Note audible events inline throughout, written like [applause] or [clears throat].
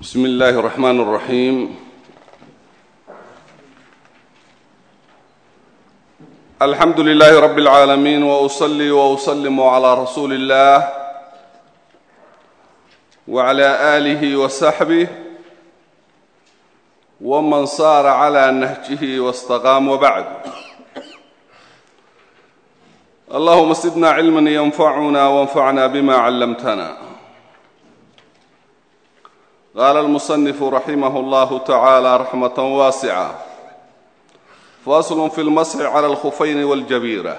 بسم الله الرحمن الرحيم الحمد لله رب العالمين وأصلي وأسلم على رسول الله وعلى آله وصحبه ومن صار على نهجه واستقام وبعد اللهم زدنا علما ينفعنا وانفعنا بما علمتنا قال المصنف رحمه الله tacaala raxmata واسعة. فصل في المسح cala alkhufayni waljabiira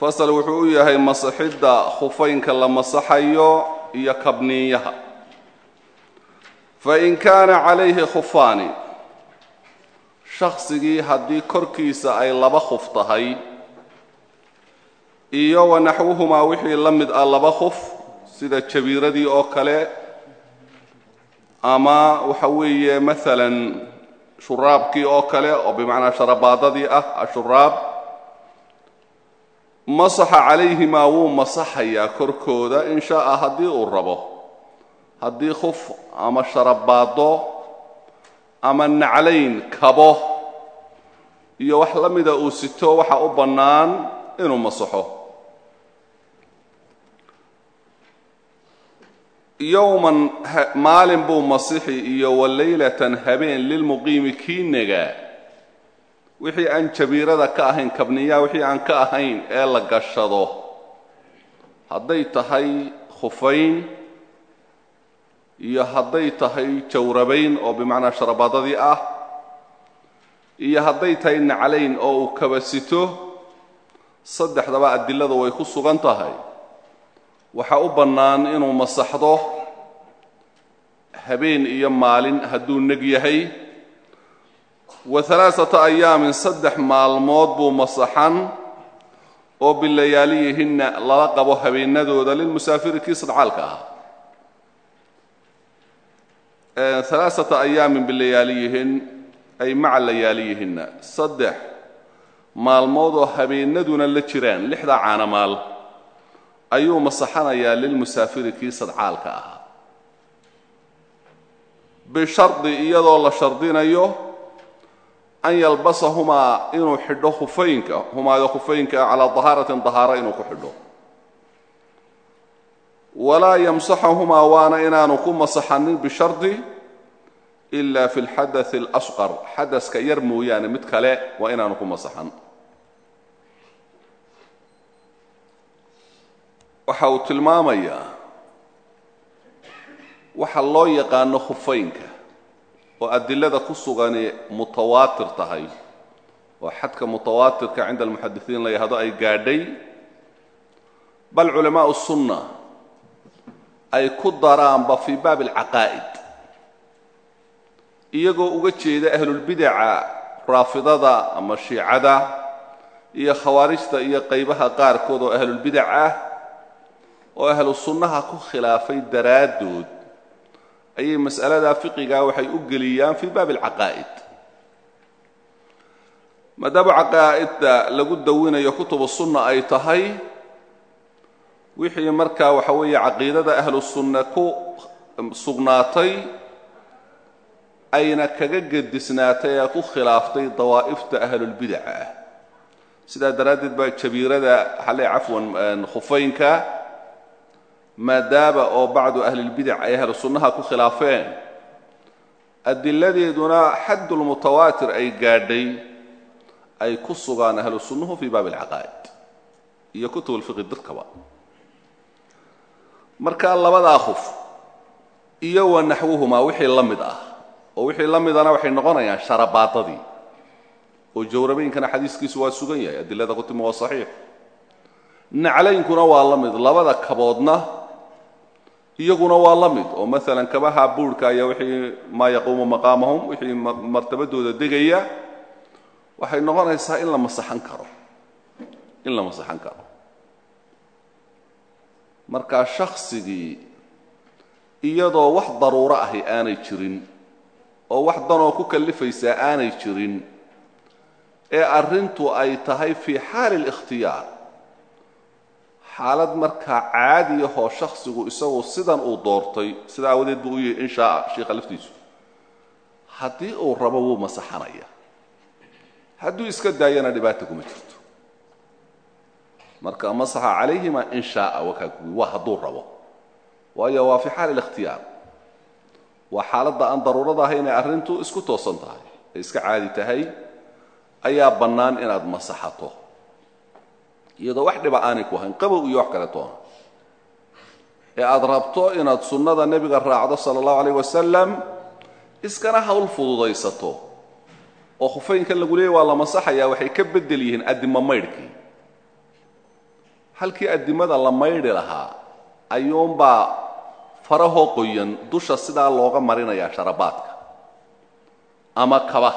fasal wuxuu u yahay masaxidda khufaynka la masaxayo iyo kabniinyaha fain kaana calayhi khufaani shaqsigii haddii korkiisa ay laba khuf tahay iyo wanaxwuhumaa wixii la mid ah laba khuf sida jabiiradii oo kale ama waxa weeye maalan shuraabkii oo kale oo bimacnaa sharabaadadii ah ashuraab masaxa calayhimaa wuu masaxayaa korkooda in shaaa haddii uu rabo. Haddii khuf ama sharabaado ama naclayn kabo iyo wax la mida uu sito waxa u bannaan inuu masaxo yowman maalin buu masixi iyo walaylatan habeen lilmuqiimi kii negaa. Wixii aan jabiirada ka ahayn kabniyaa wixii aan ka ahayn ee la gashado. Hadday tahay khufayn iyo hadday tahay jawrabayn oo bimacnaa sharabaadadii ah iyo hadday tahay naclayn oo uu kabasito saddexdaba adiladu way ku sugan tahay waxaa u bannaan inuu masaxdo habeen iyo maalin hadduu neg yahay. Wa alaaata ayaamin saddex maalmood buu masaxan oo bilayaaliyihinna lala qabo habeenadooda lilmusaafiri kii sadcaalka ahaa. Alaaata ayaamin bilayaaliyihin ay maca layaaliyihinna saddex maalmood oo habeenaduna la jiraan lixdaa caanamaal ayuu masaxanayaa lilmusaafiri kii sadcaalka ahaa. Bishardi iyadoo la shardinayo an yalbasahumaa inuu xidho khufaynka humaado khufaynka calaa dahaaratin dahaaro inuu ku xidho. Walaa yamsaxahumaa waana inaanu ku masaxanin bishardi ila fi lxadaثi اlasqar xadaska yar mooyaane mid kale waa inaanu ku masaxan waxa uu tilmaamayaa waxa loo yaqaano khufaynka oo adilada ku sugani mutawaatir tahay. Oo xadka mutawaatirka cinda almuxadisiin la yahdo ay gaadhay. Bal culamaau sunna ay ku daraanba fii baabi alcaqaa'id. Iyagoo uga jeeda ahlulbidaca raafidada ama shiicada iyo khawaarijta iyo qaybaha qaarkood oo ahlulbidac ah oo ahlu sunnaha ku khilaafay daraaddood ayay mas'aladaa fiqigaa waxay u geliyaan fii baabi alcaqaa'id. Maadaama caqaa'idda lagu dawinayo kutubu sunna ay tahay wixii markaa waxa weeye caqiidada ahlu sunna ku sugnaatay ayna kaga gedisnaatay ee ku khilaaftay dawaa'ifta ahlulbidaca ah sidaa daraaddeed baa jabiirada xale cafwan khufaynka maadaama oo bacdu ahlilbidac ay ahlu sunnaha ku khilaafeen adiladeeduna xaddulmutawaatir ay gaadhay ay ku sugaan ahlu sunnuhu fii baabi alcaqaa'id iyo kutub ulfiqi dadkaba. Markaa labadaa khuf iyo wa naxwuhumaa wixii la mid ah oo wixii la midana waxay noqonayaan sharabaadadii oo jawrabaynkana xadiiskiisu waa sugan yahay adilada ku timi waa saxiix. Naclaynkuna waa la mid labada kaboodna iyaguna waa la mid. oo maalan kabaha buurhka ayaa wixii maa yaquumu maqaamahum wixii martabadooda degaya waxay noqonaysaa in la masaxan karo. In la masaxan karo. Markaa shaksigii iyadoo wax daruuro ahi aanay jirin oo wax danoo ku kallifaysaa aanay jirin ee arrintu ay tahay fii xaali اlikhtiyaar xaalad markaa caadi ahoo shaksigu isagu sidan uu doortay sida aawadeed buu u yihi in shaaa shiikha laftiisu. Haddii uu rabo wuu masaxanaya. Hadduu iska daayana dhibaata kuma jirto. Marka masaxa calayhima in shaaa wakaa kuwi waa hadduu rabo. Waayo waa fi xaali اlikhtiyaar waa xaaladda aan daruurada ahay inay arrintu isku toosan tahay ay iska caadi tahay ayaa bannaan inaad masaxato iyadoo wax dhiba aanay ku hayn qabow iyo wax kale toona ee aad rabto inaad sunnada nebiga raacdo sala allahu alayh wasalam iskana hawl fududaysato. Oo khufeynkan lagu leeyay waa la masaxayaa waxay ka beddel yihiin addimo maydhkii. Halkii addimada la maydhi lahaa ayuunbaa farahoo qoyan dusha sidaa looga marinayaa sharabaadka. Ama kaba.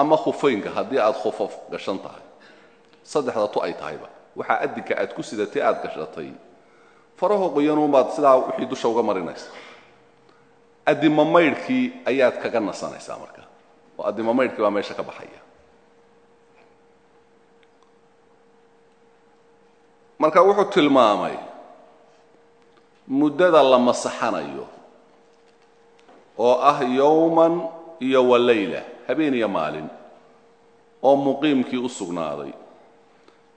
Ama khufeynka haddii aad khufaf gashan tahay saddexda tu ay tahayba. Waxaa addinka aad ku sidatay aad gashatay. Farahoo qoyanuunbaad sidaa wixii dusha uga marinaysa addimo maydhkii ayaad kaga nasanaysaa marka. Oo addimo maydhkii baa meesha ka baxaya. Marka wuxuu tilmaamay muddada la masaxanayo oo ah yowman iyo walayla habeen iyo maalin oo muqiimkii u sugnaaday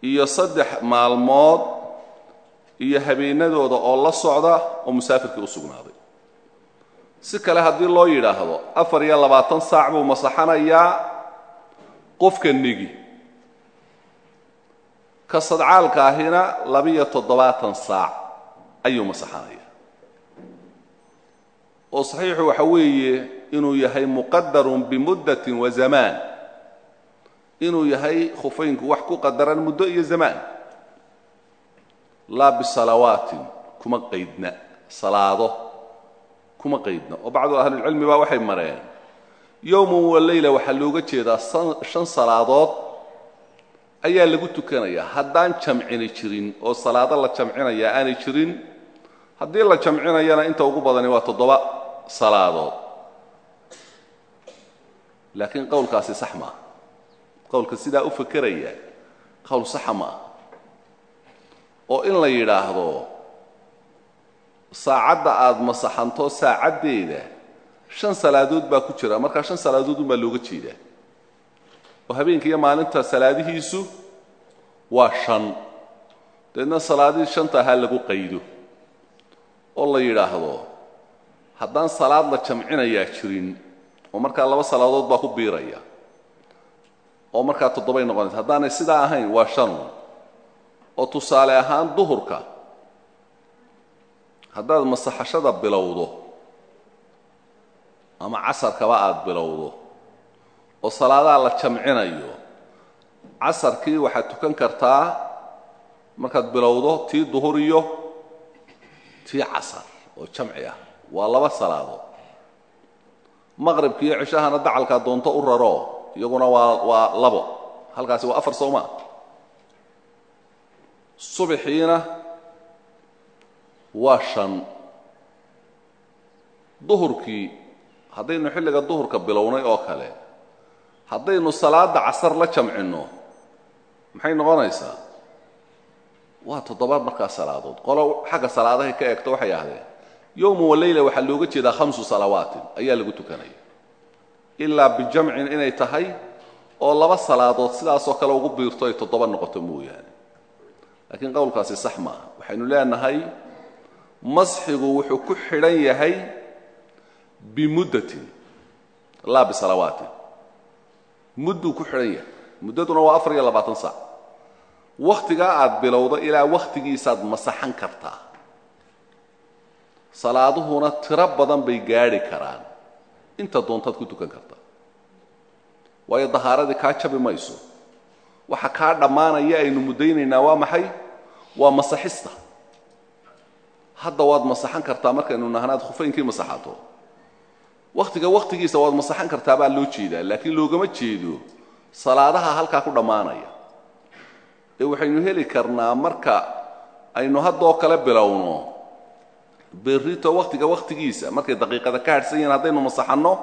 iyo saddex maalmood iyo habeenadooda oo la socda oo musaafirkii u sugnaaday. Si kale haddii loo yidhaahdo afar iyo labaatan saac buu masaxanayaa qofka negi ka sadcaalka ahina labiyo toddobaatan saac ayuu masaxanaya oo saxiixu waxa weeye inuu yahay muqadarun bimuddatin wa zamaan inuu yahay khufeynku wax ku qadaran muddo iyo zamaan laa bisalawaatin kuma qaydna. Salaado kuma qaydna. Oo bacdu ahlilcilmi baa waxay mareen yowman waleyla waxaa looga jeedaa shan salaadood ayaa lagu tukanayaa haddaan jamcini jirin oo salaado la jamcinaya aanay jirin haddii la jamcinayana inta ugu badani waa toddoba salaadood. Laakiin qowlkaasi sax maaha qowlka sidaa u fakeraya qowl saxa ma ah oo in la yidhaahdo saacadda aada masaxanto saacaddeeda shan salaadood baa ku jira. Markaa shan salaadood unbaa looga jeedaa. Oo habeenka iyo maalinta salaadihiisu waa shan. Dabeedna salaadihii shanta ahaa lagu qaydo. Oo la yidhaahdo haddaan salaad la jamcinayaa jirin oo markaa laba salaadood baa ku biiraya oo markaa toddobay noqonaysa. Haddaanay sidaa ahayn waa shanu oo tusaale ahaan duhurka. Haddaad masaxashada bilowdo ama casarkaba aada bilowdo oo salaadaha la jamcinayo casarkii waxaad tukan kartaa markaad bilowdo tii duhur iyo tii casar oo jamci ah. Waa laba salaadood maqribki iyo cishahana dacalkaa doonto u raro iyaguna waa waa labo. Halkaasi waa afar soo maa subaxiina waa shan. Duhurkii haddaynu xilliga duhurka bilownay oo kale haddaynu salaada casar la jamcinno maxay noqonaysaa? Waa toddoba markaa salaadood. Qolo xagga salaadahay ka eegto waxay ahdeen yowma waleyla waxaa looga jeedaa khamsu salawaatin ayaa lagu tukanaya ilaa bijamcin inay tahay oo laba salaadood sidaasoo kale ugu biirto ay toddoba noqoto mooyaane. Laakiin qowlkaasi sax maaha. Waxaynu leenahay masxigu wuxuu ku xidhan yahay bimuddatin laa bisalawaatin. Mudduu ku xidhan yahay. Muddaduna waa afar iyo labaatan saac. Wakhtigaa aad bilowdo ilaa wakhtigiisaad masaxan kartaa. Salaaduhuna tiro badan bay gaadhi karaan inta doontaad ku tukan kartaa waayo dahaaradii kaa jabi mayso. Waxa kaa dhammaanaya aynu muddaynaynaa waa maxay? Waa masaxista. Hadda waad masaxan kartaa markaynu nahnaad khufaynkii masaxato wakhtiga wakhtigiisa waad masaxan kartaa baa loo jeedaa laakiin loogama jeedo. Salaadaha halkaa ku dhammaanaya. Ee waxaynu heli karnaa marka aynu haddoo kale bilowno berrito wakhtiga wakhtigiisa markay daqiiqada ka hadhsan yihiin haddaynu masaxanno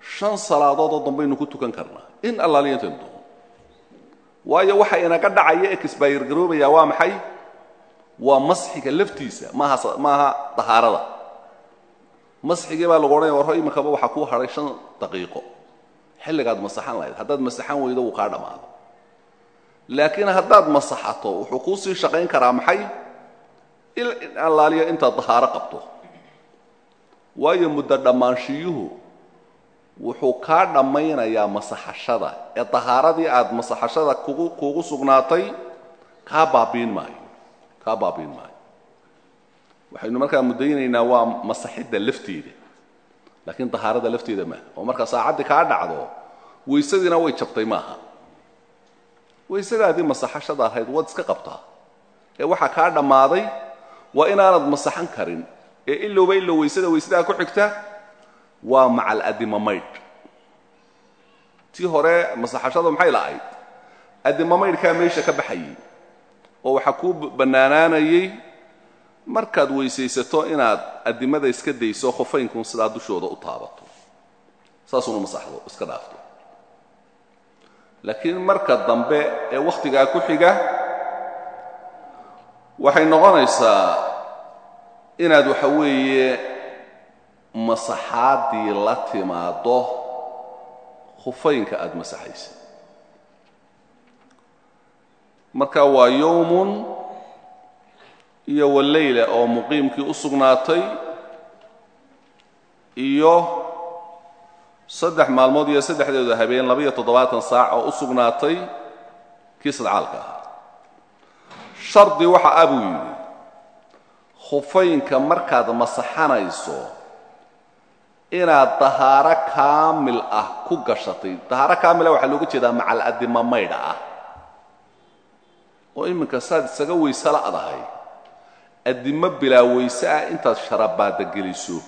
shan salaadood oo dambaynu ku tukan karnaa. In allaaliya waayo waxa inaga dhacaya ee kisbaayirgaroobaya waa maxay? Waa masxiga laftiisa maaha maaha dahaarada masxigii baa lagu odhanaya warro iminkaba waxaa kuu hadhay shan daqiiqo. Xilligaad masaxan lahayd. Haddaad masaxan weydo wuu kaa dhammaado laakiin haddaad masaxato wuxuu kuu sii shaqayn karaa maxay in allaaliya intaad dahaaro qabto. Waayo muddo dhammaanshiyuhu wuxuu kaa dhammaynayaa masaxashada. Ee dahaaradii aad masaxashada kugu kuugu sugnaatay kaa baabiin maayo. Kaa baabiin maayo. Waxaynu markaa muddaynaynaa waa masaxidda lafteeda. Laakiin dahaarada lafteeda maaha oo markaa saacaddii kaa dhacdo waysadiina way jabtay maaha. Waysadaadii masaxashada ahayd waad iska qabtaa. Ee waxaa kaa dhammaaday waa inaanad masaxan karin. Ee ilowba ilow waysada waysadaa ku xigta waa macal maydh tii hore masaxashada maxay lahayd? Maydhkaa meesha ka baxayay. Oo waxaa kuu bannaanaanayay markaad weysaysato inaad adimada iska dayso khufaynkun sidaa dushooda u taabato. Saasunu masaxdo iska dhaafto. Laakiin marka dambe ee wakhtigaa ku xiga waxay noqonaysaa inaad waxa weeye masaxaaddii la timaaddo khufaynka aada masaxaysa marka waa yowmun iyo waleyla oo muqiimkii u sugnaatay iyo saddex maalmood iyo saddexdeedu habeen laba-iyo toddobaatan saac oo u sugnaatay kii sadcaalka ahaa shardi waxa ah buu yidhi khufaynka markaad masaxanayso inaad dahaaro kaamil ah ku gashatay. Dahaaro kaamila waxaa looga jeedaa macal adima maydha ah. Oo iminka saad isaga weyse la'dahay addimo bilaa weyse ah intaad sharabaadda geliso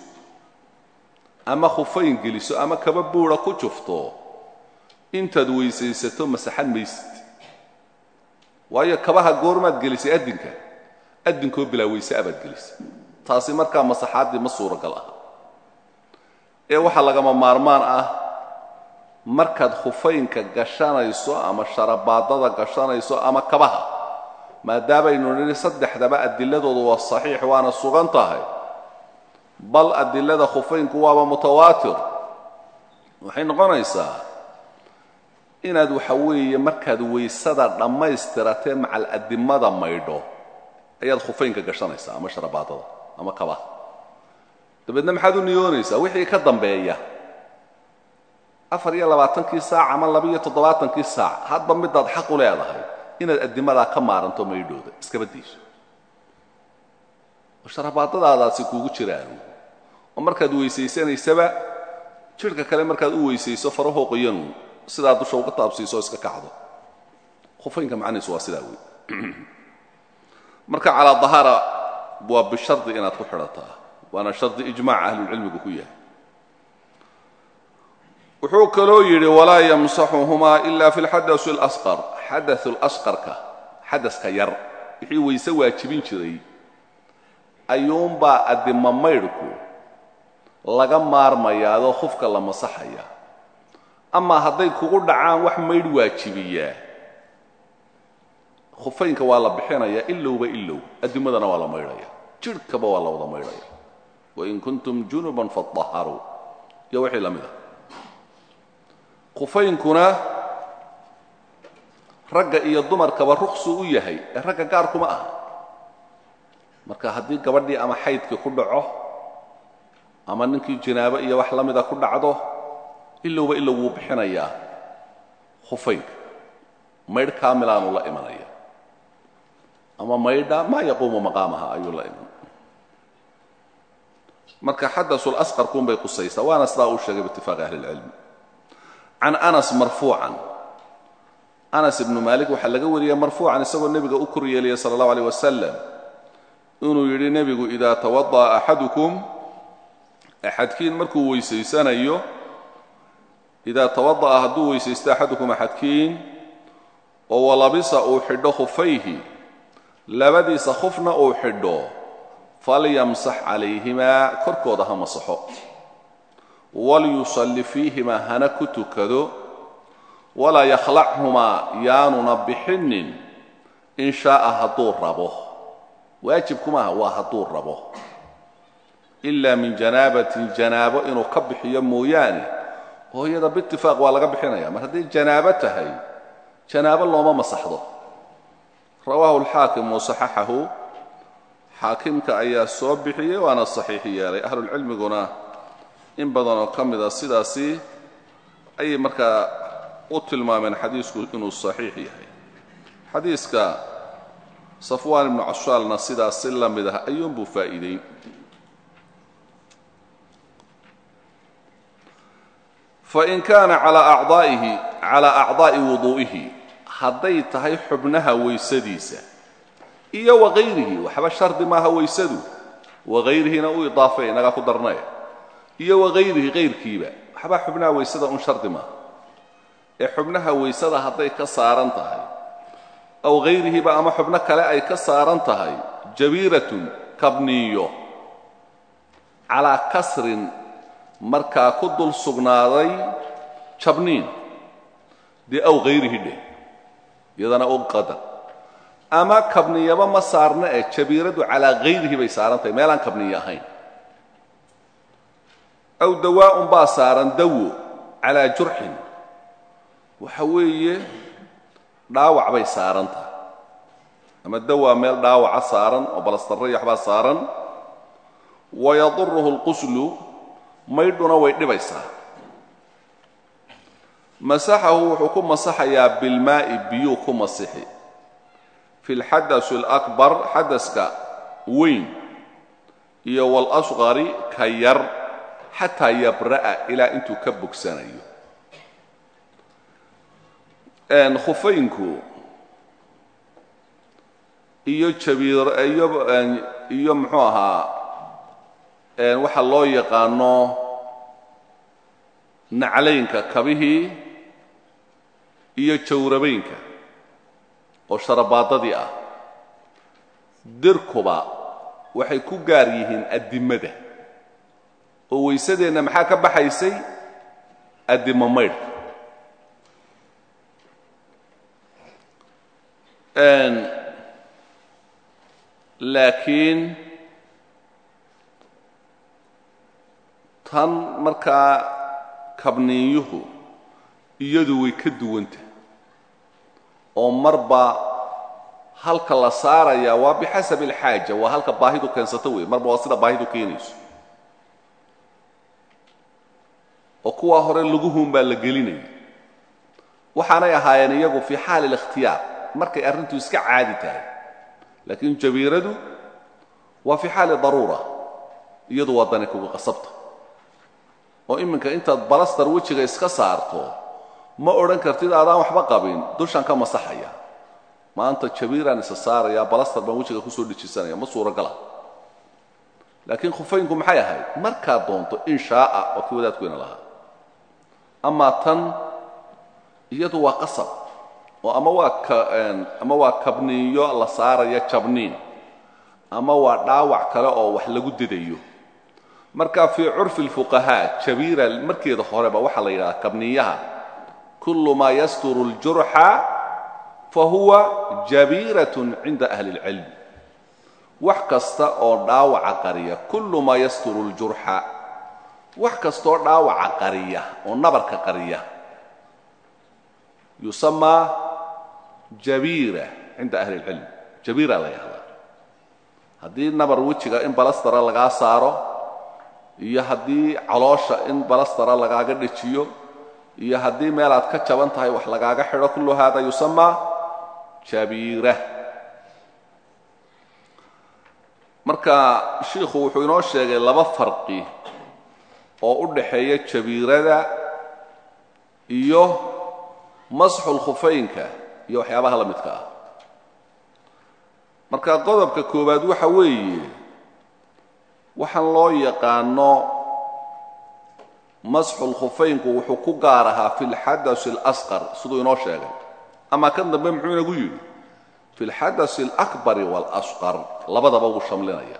ama khufayn geliso ama kaba buura ku jufto intaad weysaysato masaxan maysid waayo kabaha goormaad gelisay addinka addinkoo bilaa weyse ah baad gelisay taasi markaa masaxaaddii ma suuragal ah ee waxaa lagama maarmaan ah markaad khufaynka gashanayso ama sharabaadada gashanayso ama kabaha maadaamaynu nidhi saddexdaba adiladoodu waa saxiix waana sugan tahay. Bal adilada khufaynku waaba mutawaatir. Waxay noqonaysaa inaad waxa weeye markaad weysada dhammaystiratee macal adimada maydho ayaad khufaynka gashanaysaa ama sharabaadada ama kabaha dabeedna maxaad u niyoonaysaa wixii ka dambeeya. Afar iyo labaatankii saac ama laba-iyo toddobaatankii saac hadba midaad xaq u leedahay inaad addimadaa ka maaranto maydhooda iskaba dayso oo sharabaadadaadaasi kuugu jiraan. Oo markaad weysaysanaysaba jidhka kale markaad u weysayso farahoo qoyanu sidaa dusha uga taabsiiso iska kacdo. Khufaynka macnihiisu waa sidaa wey [clears throat] marka calaa dahaara waa bishardi inaad ku xidhataa waana shardi ijmaac ahlulcilmigu ku yahay. Wuxuu kaloo yidhi walaa yamsaxuhumaa ila fi lxadai اlasqar xadau lasqarka xadaska yar wixii weyse waajibin jiray ayuunbaa addima maydhku laga maarmayaadoo khufka la masaxaya amaa hadday kugu dhacaan wax maydh waajibiyaa khufaynka waa la bixinaya ilowba ilow addimadana waa la maydhaya. Jidhkaba waa la wada maydhaya. Wain kuntum junuban faطaharuu iyo wixii la mid a khufaynkuna ragga iyo dumarkaba ruqsu u yahay. Ee ragga gaarkuma aha. Marka haddii gabadhii ama xaydkii ku dhaco ama ninkii jinaabo iyo wax la mida ku dhacdo ilowba ilow wuu bixinayaa. Khufaynka maydh kaamilaanu la imanaya. Ama maydha maa yaquumu maqaamaha ayuu la iman. Marka xadasul asqarkuunbay qusaysaa waana sidaa uu sheegay biitifaaqi ahli اlcilm can anas marfuucan. Anas ibnu maalik waxaa laga wariyey marfuucan isagoo nebiga u kor yeelaya sala allahu aleyh wasalam inuu yidhi nebigu idaa tawada'a axadukum axadkiin markuu weysaysanayo idaa tawada'a hadduu weysaysto axadukum axadkiin oo walabisa uu xidho khufayhi labadiisa khufna uu xidho falyamsax calayhimaa korkooda ha masaxo walyusalli fiihimaa hana ku tukado walaa yakhlachumaa yaanuna bixinin in shaaa hadduu rabo waajibku maaha waa hadduu rabo ilaa min janaabatin janaabo inuu ka bixiyo mooyaane oo iyada waa laga bixinaya. Mar hadday janaabo tahay janaabo looma masaxdo. Rawaahu alxaakim wasaxaxahu xaakimka ayaa soo bixiyey waana saxiix yeelay. Ahlulcilmiguna in badan oo ka mida sidaasi ayay markaa u tilmaameen xadiisku inuu saxiix yahay. Xadiiska safwaan ibnu cashaalna sidaas si la mid ah ayuunbuu faa'iideyn fain kaana calaa acdaa'i wuduu'ihi hadday tahay xubnaha weysadiisa iyo wakayrihi waxba shardi maaha weysadu. wakayrihina u idaafay inagaa ku darnay iyo wakayrihi kayrkiiba waxba xubnaha weysada un shardi maaha ee xubnaha weysada hadday ka saaran tahay aw hayrihiba ama xubno kale ay ka saaran tahay jabiiratun kabniyo. calaa kasrin markaa ku dul sugnaaday jabniin dee aw hayrihi dheh iyadana u qadar ama kabniyaba ma saarna ee jabiiradu calaa hayrihi bay saaran tahay meelaan kabniyo ahayn. Aw dawaa'un baa saaran dawo calaa jurxin. Waxa weeye dhaawac bay saaran tahay ama dawaa meel dhaawaca saaran oo balastarray waxbaa saaran. Wayaduruhu اlquslu maydhuna way dhibaysaa. Masaxahu wuxuu ku masaxayaa bilmaa'i biyuu ku masixi. Fi lxadasi اlakbar xadaska weyn iyo walasqari ka yar xataa yabra'a ilaa intuu ka bogsanayo. Khufeynku iyo jabiir iyo iyo muxuu ahaa waxa loo yaqaano naclaynka kabihii iyo jawrabaynka oo sharabaadadii ah. Dirkuba waxay ku gaar yihiin addimada oo weysadeenna maxaa ka baxaysay? Addimo maydhka laakiin tan markaa kabniinyuhu iyadu way ka duwanta oo marba halka la saarayaa waa bixasabi alxaaja waa halka baahidu keensato wey marba waa sida baahidu keenayso. Oo kuwaa hore laguhun baa la gelinaya waxaanay ahaayeen iyagu fii xaali اlikhtiyaar markay arrintu iska caadi tahay. Laakiin jabiiradu waa fii xaali daruura iyadu waa dani kuga qasabta oo iminka intaad balastar wejiga iska saarto ma odhan kartid aadaan waxba qabin dushan ka masaxaya. Maanta jabiiraan isa saaraya balastar baan wejiga ku soo dhejisanaya ma suuragala. Laakiin khufaynku maxay ahayd? Markaad doonto in shaaa waa kii wadaadkuyna lahaa. Amaa tan iyadu waa qasab oo ama waa ama waa kabniinyo la saaraya jabniin ama waa dhaawac kale oo wax lagu didayo marka fii curfi اlfuqahaa jabiira markeeda horeba waxaa la yidhahdaa kabniyaha kulu maa yasturu اljurxa fahuwa jabiiraة cinda ahli اlcilm wax kasta oo dhaawaca qariya kulu maa yasturu اljurxa wax kastaoo dhaawaca qariya oo nabarka qariya yusamaa jabiira cinda ahli اlcilm jabiira la yahdaa haddii nabar wejiga in balastara lagaa saaro iyo haddii caloosha in balastara lagaaga dhejiyo iyo haddii meelaad ka jaban tahay wax lagaaga xidho kullu hada yusamaa jabiira. Marka shiikhu wuxuu inoo sheegay laba farqi oo u dhaxeeya jabiirada iyo masxul khufaynka iyo waxyaabaha la midka ah. Marka qodobka koowaad waxa weeye waxaan loo yaqaano masxul khufaynku wuxuu ku gaar ahaa fi lxadas اlasqar siduu inoo sheegay ama kan dambe muxuu inagu yidhi fi اlxadas اlakbari wاlasqar labadaba wuu shamlinaya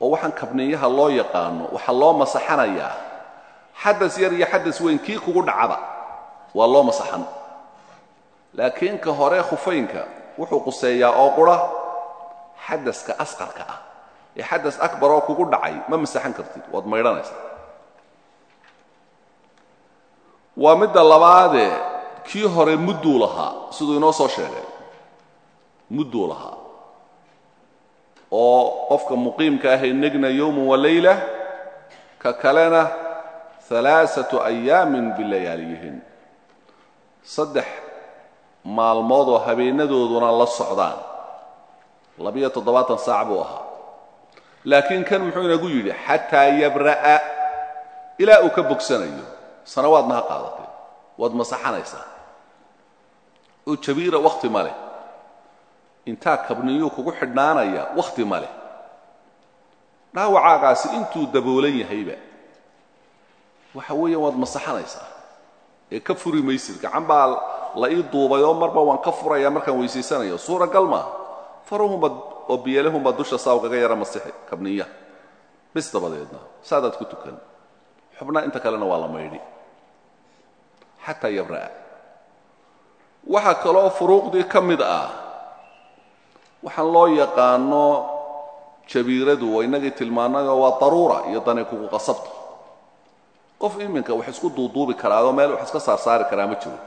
oo waxaan kabniyaha loo yaqaano waxaa loo masaxanayaa xadas yar iyo xadas weyn kii kugu dhacaba waa loo masaxan laakiin ka hore khufaynka wuxuu quseeyaa oo qura xadaska asqarka ah. Ee xadas akbar oo kugu dhacay ma masaxan kartid waad maydhanaysaa waa midda labaadee kii hore mudduu lahaa siduu inoo soo sheegay. Mudduu lahaa. Oo qofka muqiimka ahee negna yowman wa layla ka kalena alaaatu ayaamin bilayaaliyihin. Saddex maalmood oo habeenadooduna la socdaan labiyo toddobaatan saac buu ahaa. Laakiin kan muxuu inagu yidhi xataa yabra'a ilaa uu ka bogsanayo sanawaadna ha qaadatay waad masaxanaysaa. Oo jabiira wakhti ma leh. Intaa kabniyuu kugu xidhnaanaya wakhti ma leh. Dhaawacaagaasi intuu daboolan yahayba waxa weeyaan waad masaxanaysaa. Ee ka furi maysid gacan baa la ii duubay oo marba waan ka furayaa markaan weysaysanayo suuragal maaha faruhunba oo biyalahunbaa dusha saa ugaga yara masixi kabniya. Bis dabadeedna saadaad ku tukan. Xubnaa inta kalena waa la maydhi. Xataa yabra'a. Waxaa kaloo furuuqdii ka ah waxaan loo yaqaano jabiiradu waa innagii tilmaannayoo waa daruura iyo dani kugu qasabta qof iminka wax isku duuduubi karaadoo meel wax iska saarsaari karaa ma jiro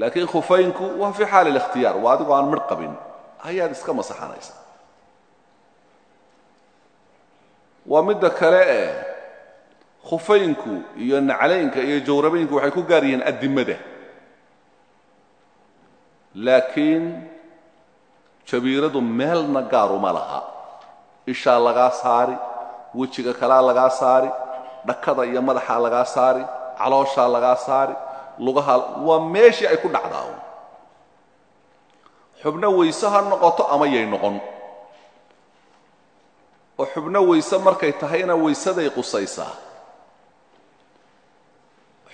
laakiin khufaynku waa fii xaali اlikhtiyaar waa adigoo aan midh qabin. Ayaad iska masaxanaysaa waa midda kale eh khufaynku iyo naclaynka iyo jawrabaynku waxay ku gaar yihiin addimada. Laakiin jabiiradu meelna gaaruma laha. Ishaa lagaa saari wejiga kalaa lagaa saari dhakada iyo madaxaa lagaa saari calooshaa lagaa saari lugaha waa meeshii ay ku dhacdaa un xubno weyse ha noqoto ama yay noqon. Oo xubno weyse markay tahayna weysaday qusaysaa.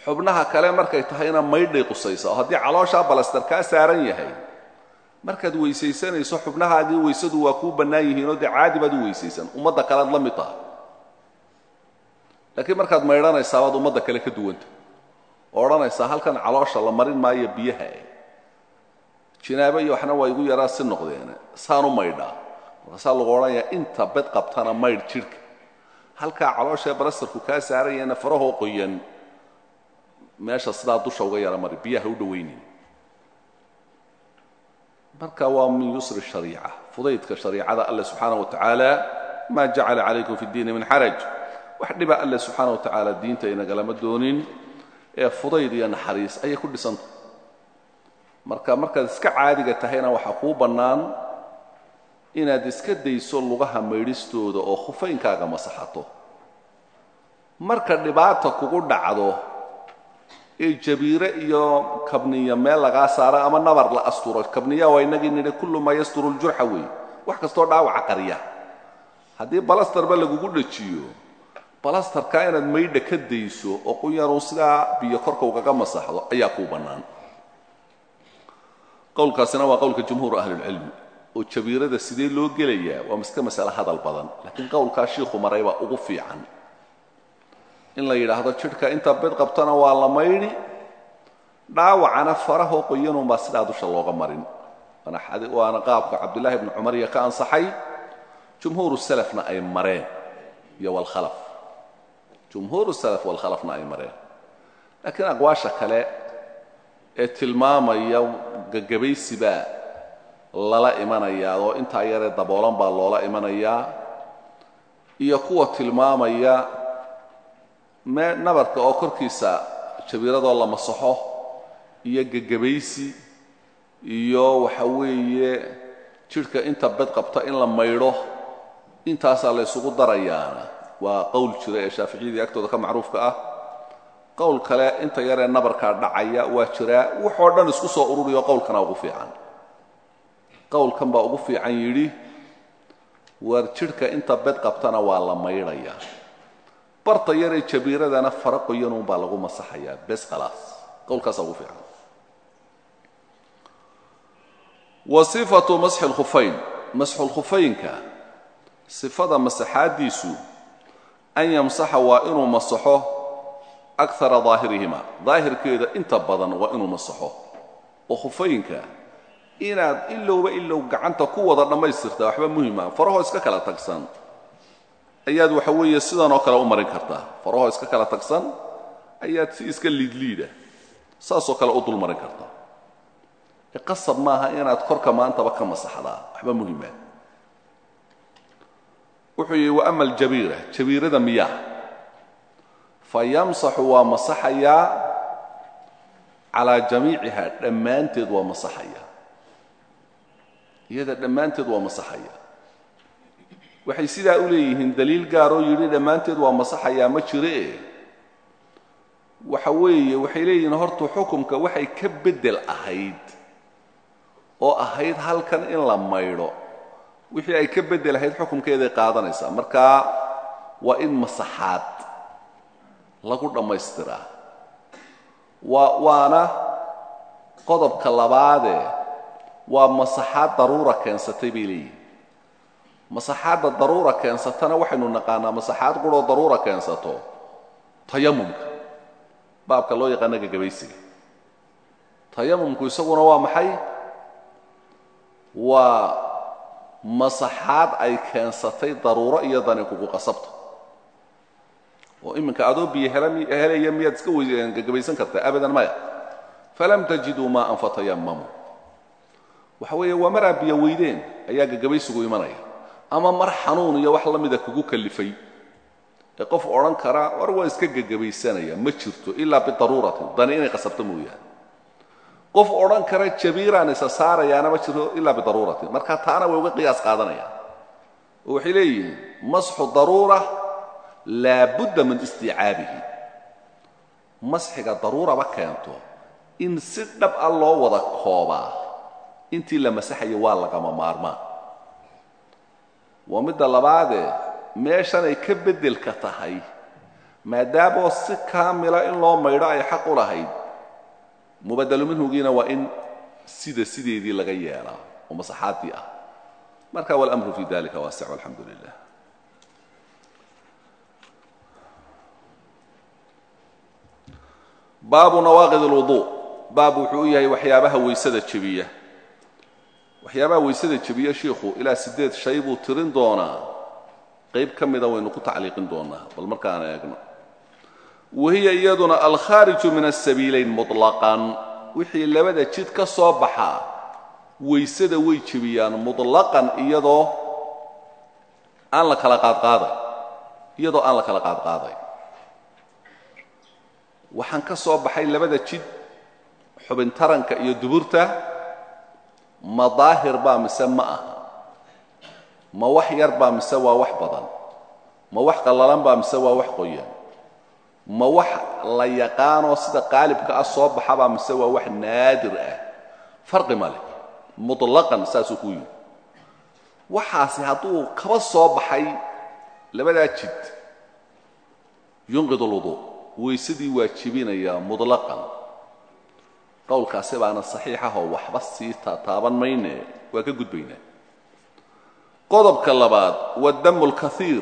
Xubnaha kale markay tahayna maydhay qusaysaa. Oo haddii calooshaa balastar kaa saaran yahay markaad weysaysanayso xubnahaagii weysadu waa kuu bannaan yihiinoo dee caadi baad u weysaysan ummadda kalead la mid tahay laakiin markaad maydhanaysaa baad ummadda kale ka duwanta oo odhanaysaa halkan caloosha la marin maayo biyaha. Eh jinaabo iyo waxna waa igu yaraa si noqdeene saanu maydhaa markaasaa lagu odhanayaa inta bed qabtana maydh jidhka halkaa calooshaee balastarku kaa saaran yahayna farahoo qoyan meesha sidaa dusha uga yara mari biyaha u dhowaynin marka waa min yusri shariica fudaydka shariicada alle subxaana wa tacaala maa jacala calaykum fi اddiini min xaraj. Wax dhiba alle subxaana wa tacaala diinta inagalama doonin ee fudayd iyo naxariis ayay ku dhisanta marka markaad iska caadiga tahayna waxaa kuu bannaan inaad iska dayso lugaha maydhistooda oo khufaynkaaga masaxato. Marka dhibaata kugu dhacdo ee jabiire iyo kabniya meel lagaa saaro ama nabar la asturo kabniya waa inagii nidhi kullu maa yasturu ljurxa weeye wax kastoo dhaawaca qarya haddii balastarba lagugu dhajiyo balastarkaa inaad maydha ka dayso oo qunyaruu sidaa biyo korka ugaga masaxdo ayaa kuu bannaan. Qowlkaasina waa qowlka jumhuur ahlilcilmi oo jabiirada sidee loo gelayaa waa iska masale hadal badan laakiin qowlkaa shiikhu maray baa ugu fiican. In la yidhaahdo jidhka inta bed qabtana waa la maydhi dhaawacana farahoo qoyanunbaa sidaa dusha looga marin. Waana qaabka cabdullaahi bni cumar iyo ka ansaxay. Jumhuuru salafna ay mareen iyo walkhalaf jumhuuru salaf walkhalafna ay mareen. Laakiin aqwaasha kale ee tilmaamaya gagabaysibaa lala imanayaa oo intaa yaree daboolan baa loola imanayaa iyo kuwa tilmaamaya me nabarka oo korkiisa jabiiradoo la masaxo iyo gegabaysi iyo waxa weeye jidhka inta bed qabta in la maydho intaasaa la ysugu darayaana waa qowl jira ee shaaficiyadii agtooda ka macruufka ah. Qowl kale inta yaree nabarkaa dhacaya waa jiraa wuxoo dhan isku soo ururiyo qowlkana ugu fiican. Qowlkan baa ugu fiican yidhi waar jidhka inta bed qabtana waa la maydhayaa barta yaree jabiiradana fara qoyanuun baa lagu masaxayaa bes khalaas. Qowlkaasaa ugu fiican. Wa masxi lkhufayn masxulkhufaynka sifada masaxaaddiisu an yamsaxa waa inuu masaxo akara daahirihima daahirkeeda inta badan waa inuu masaxo oo khufaynka inaad ilowba ilow gacanta ku wada dhammaystirtaa waxba muhima farahoo iska kala tagsan ayaad waxa weeye sidan oo kale u marin kartaa farahoo iska kala tagsan ayaad si iska liidliida saasoo kale u dul marin kartaa qasab maaha inaad korka maantaba ka masaxdaa waxba muhima wuxuu yidhi wa ama aljabiira jabiirada miyaa. Fa yamsaxu waa masaxayaa calaa jamiiciha dhammaanteed waa masaxaya. Iyada dhammaanteed waa masaxaya. Waxay sidaa u leeyihiin daliil gaaroo yidhi dhammaanteed waa masaxayaa ma jiree waxa weeye waxay leeyihiin horta xukumka waxay ka beddel ahayd oo ahayd halkan in la maydho wixii ay ka beddel ahayd xukumkeeday qaadanaysaa. Markaa waa in masaxaad lagu dhammaystiraa. Waa waana qodobka labaadee waa masaxaad daruura keensatay bay leeyihiin masaxaadda daruura keensatana waxaynu naqaanaa masaxaad quroo daruura keensato tayamumka baabka loo yaqaana gagabaysiga tayamumku isaguna waa maxay? Waa masaxaad ay keensatay daruuro iyo dani kugu qasabto. Oo iminka adoo biyo helaya miyaad iska gagabaysan kartaa abadan maya. Falam tajiduu maaan fatayamamuu waxa weeye waa maraa biyo weydeen ayaa gagabaysigu imanaya. Ama mar xanuun iyo wax la mida kugu kalifay. Ee qof odhan kara war waa iska gagabaysanaya ma jirto ilaa bidaruuratin dani inay qasabto mooyaane qof odhan kara jabiiraan isa saarayaana ma jiro ilaa bidaruuratin marka taana way uga qiyaas qaadanayaan. Oo waxay leeyihiin masxu daruura laabudda min istiicaabihi. Masxiga daruuraba keento in si dhab a loo wada koobaa. Intii la masaxayo waa lagama maarmaan. Waa midda labaadee meeshanay ka beddelka tahay. Maadaamoo si kaamila in loo maydho ay xaq u lahayd mubadelu minhugiina waa in sida sideedii laga yeelaa oo masaxaaddii ah. Marka walamru fi dalika waasic walxamdu lilah baabu nawaaqid اlwudu baab wuxuu u yahay waxyaabaha weysada jebiya. Waxyaabaha weysada jebiya shiikhu ilaa siddeed shay buu tirin doonaa. Qayb ka mida waynu ku tacliiqin doonaa bal markaan eegno wahiya iyaduna alkhaariju min asabiilayn muطlaqan wixii labada jid ka soo baxaa weysada way jebiyaan muطlaqan iyadoo aan la kala qaadqaaday iyadoo aan la kala qaadqaaday. Waxaan ka soo baxay labada jid xubin taranka iyo duburta ma daahir baa mise ma aha. Ma wax yar baa mise waa wax ma wax qallalan baa mise waa wax qoyan ma wax la yaqaanoo sida qaalibka ah soo baxabaa mise waa wax naadir ah farqi ma leh muطlaqan saasuu ku yidhi waxaasi hadduu kaba soo baxay labadaa jid yunqid اlwudu weysadii waa jebinayaa muطlaqan qowlkaasi baana saxiixahoo waxba sii taataaban mayne waa ka gudbaynaa qodobka labaad wadamu اlkaiir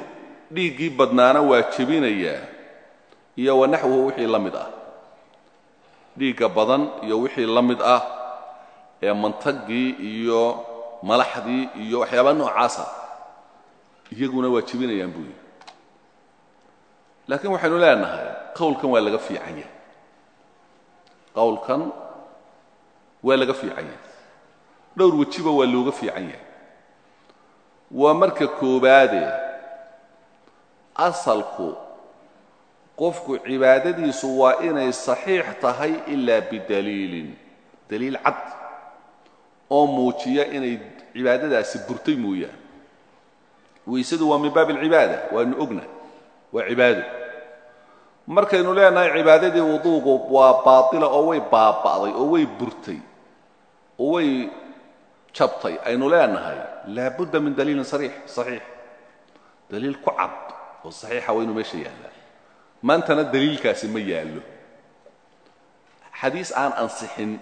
dhiiggii badnaana waa jebinayaa iyo wanaxwuhu wixii la mid ah. Dhiigga badan iyo wixii la mid ah ee mantagii iyo malaxdii iyo waxyaabaa noocaasa iyaguna waa jebinayaan buu yidhi. Laakiin waxaynu leenahay qowlkan waa laga fiican yahay. Qowlkan waa laga fiican yahay. Dhowr wejiba waa looga fiican yahay. Waa marka koobaade asalku qofku cibaadadiisu waa inay saxiix tahay ilaa bidaliilin. Daliil cad oo muujiya inay cibaadadaasi burtay mooyaan weysadu waa min baab alcibaada waanu ogna waa cibaado. Markaynu leenahay cibaadadii wuduugu waa baatila oo way baaba'day oo way burtay oo way jabtay. Aynu leenahay laabudda min daliilin sariix saxiix. Daliil ku cad oo saxiixa waa inuu meesha yaallaa maantana daliilkaasi ma yaallo. Xadiis aan ansixin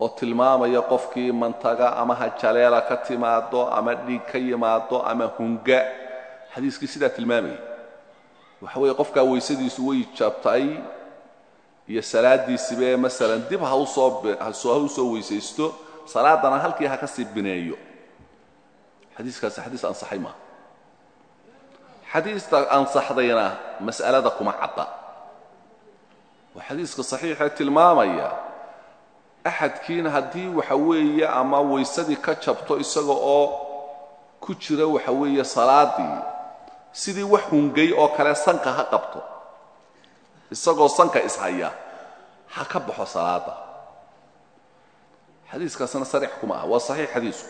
oo tilmaamaya qofkii mantaga ama hajaleela ka timaado ama dhiig ka yimaado ama hunga xadiiskii sidaa tilmaamaya waxa weeye qofkaa weysadiisu way jabtay iyo salaaddiisibe masalan dib ha u soo ha u soo weysaysto salaadana halkii ha ka sii bineeyo. Xadiiskaasi xadiis ansaxay maaha xadiista ansaxdayna mas'alada kuma cadda waa xadiiska saxiixee tilmaamaya axadkiina haddii waxa weeye ama waysadii ka jabto isaga oo ku jira waxa weeye salaadii sidii wax hungay oo kale sanka ha qabto. Isagoo sanka ishaya ha ka baxo salaada xadiiskaasna sariix kuma ah waa saxiix xadiisku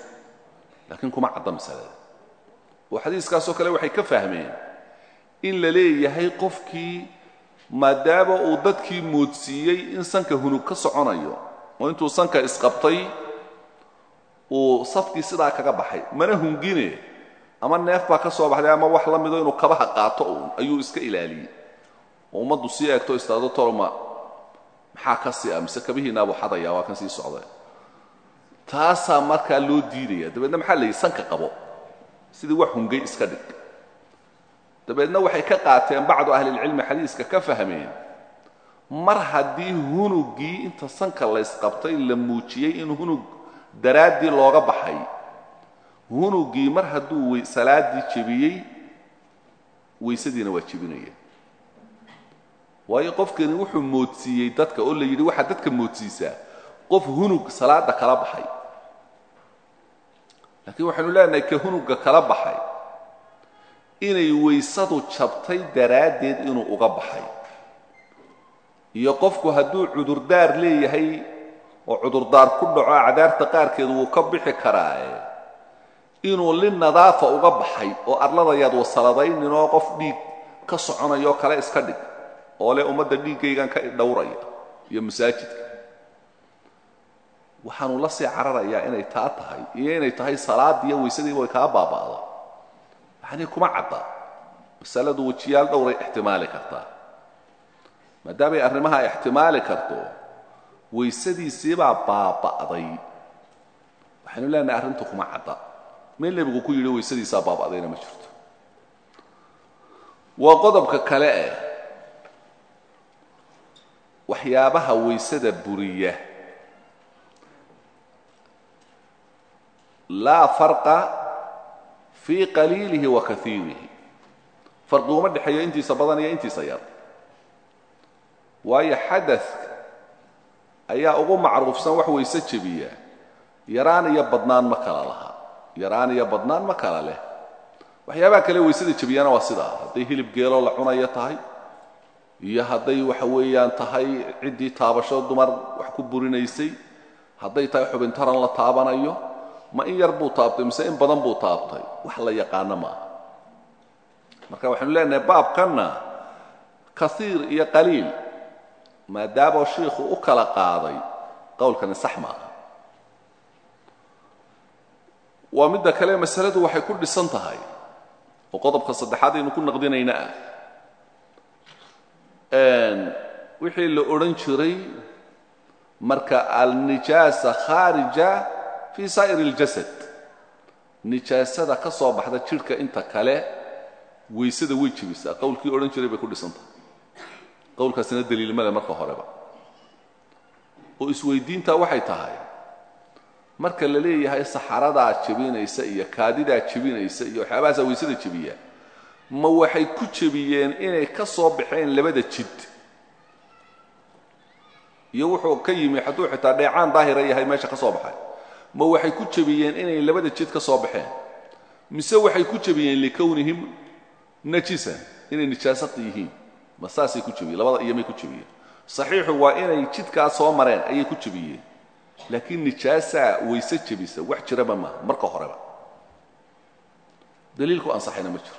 laakiin kuma cadda masalada oo xadiiskaasoo kale waxay ka fahmeen in la leeyahay qofkii maadaama uu dadkii moodsiiyey in sanka hunug ka soconayo oo intuu sanka isqabtay uu safkii sidaa kaga baxay. Mana hungine ama neef baa ka soo baxday ama wax la mido inuu kabaha qaato uun ayuu iska ilaaliyey. Oo ummaddu sii eegto istaado tolma maxaa ka sii ah mise kabihiinaabuu xadaya waa kan sii socda taasaa markaa loo diidaya dabeedna maxaa la sanka qabo sidii wax hungay iska dhig. Dabeedna waxay ka qaateen bacdu ahlilcilmi xadiiska ka fahmeen mar haddii hunuggii inta sanka laysqabtay la muujiyey in hunug daraaddii looga baxay hunuggii mar hadduu salaaddii jebiyey waysadiina waa jebinaya waayo qofkani wuxuu moodsiiyey dadka oo la yidhi waxaad dadka moodsiisaa qof hunug salaadda kala baxay laakiin waxaynu leenahay ka hunugga kala baxay. Inay waysadu jabtay daraaddeed inuu uga baxay. Iyo qofku hadduu cudurdaar leeyahay oo cudurdaar ku dhaco acdaarta qaarkeed wuu ka bixi karaae inuu linadaafa uga baxay oo arladayaad wasaladaynin oo qof dhiig ka soconayoo kale iska dhig. Oo leh ummadda dhiiggaygan ka dhowraya iyo masaajidka waxaanu la sii cararayaa inay taa tahay iyo inay tahay salaadiiyo waysadiiba way kaa baaba'da. Yacnii kuma cadda. Masaladu wejiyaal dhowray ixtimaali kartaa. Maadaamay arrimaha ixtimaali karto waysadiisiibaa baaba'day. Waxaynu leenahay arrintu kuma cadda. Meel nebigu ku yidhi waysadiisaa baaba'dayna ma jirto. Waa qodobka kale eh waxyaabaha waysada buriya laa farqa fii qaliilihi wa kaiirihi farqi uma dhexeeyo intiisa badan iyo intiisa yar. Waayo xadadka ayaa ugu macruufsan wax wayse jebiya. Yaraan iyo badnaan ma kala laha. Yaraan iyo badnaan ma kala leh. Waxyaabaha kale waysada jebiyana waa sidaa. Hadday hilib geeloo la cunayo tahay iyo hadday waxa weeyaan tahay ciddii taabasho dumar wax ku burinaysay hadday tahay xubin taran la taabanayo ma in yar buu taabtay mise in badan buu taabtay? Wax la yaqaano maaha marka waxaynu leenahay baabkanna kaiir iyo qaliil maadaama shiikhu u kala qaaday qowlkani sax maaha waa midda kale masaladu waxay ku dhisan tahay oo qodobka saddexaad aynu ku naqdinayna ah. Wixii la odhan jiray marka alnijaasa khaarija fii saa'ir اljasad nijaasada ka soo baxda jidhka inta kale waysada way jebisaa qowlkii odhan jiray bay ku dhisan tahay qowlkaasina daliil male marka horeba. Oo isweydiintaa waxay tahay marka la leeyahay saxaradaa jebinaysa iyo kaadidaa jebinaysa iyo waxyaabahaasaa waysada jebiya ma waxay ku jebiyeen inay ka soo baxeen labada jid. Iyo wuxuu ka yimi hadduu xitaa dheecaan daahira yahay meesha ka soo baxay ma waxay ku jebiyeen inay labada jid ka soo baxeen. Mise waxay ku jebiyeen likownihim najisan inay nijaasad yihiin. Ma saasay ku jebiyeen labada iyomay ku jebiyeen saxiixu waa inay jidkaa soo mareen ayay ku jebiyeen laakiin nijaasaa wayse jebisa wax jiraba maaha marka horeba. Daliilku ansaxayna ma jiro.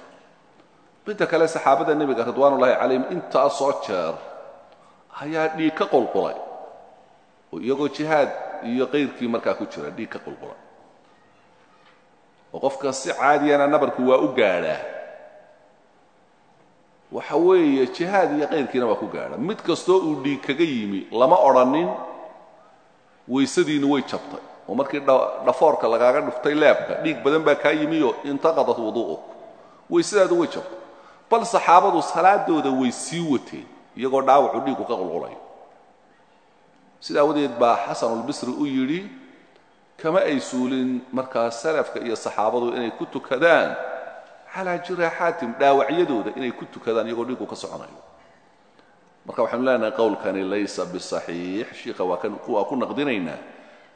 Midda kale saxaabada nebiga ridwaanullaahi calayhim intaasoo jeer ayaa dhiig ka qulqulay. Oo iyagoo jihaad iyo qayrkii markaa ku jira dhiig ka qulqulay oo qofka si caadiyana nabarku waa u gaadhaa. Waxa weeye jihaad iyo qayrkiina waa ku gaadha mid kastoo uu dhiig kaga yimi lama odrhanin waysadiinu way jabtay. Oo markii dhafoorka lagaaga dhuftay leebka dhiig badan baa kaa yimioo intaqadat wuduu'uk waysadaadu way jabtay. Bal saxaabadu salaadooda way sii wateen iyagoo dhaawacu dhiigu ka qulqulayo sida awadeed baa xasanulbisri u yidhi kama ay suulin markaa salafka iyo saxaabadu inay ku tukadaan? Calaa jiraaxaatim dhaawacyadooda inay ku tukadaan iyagoo dhinku ka soconayo. Marka waxaanu leenahay qowlkani laysa bisaxiix shiikha waa kan waa ku naqdinaynaa.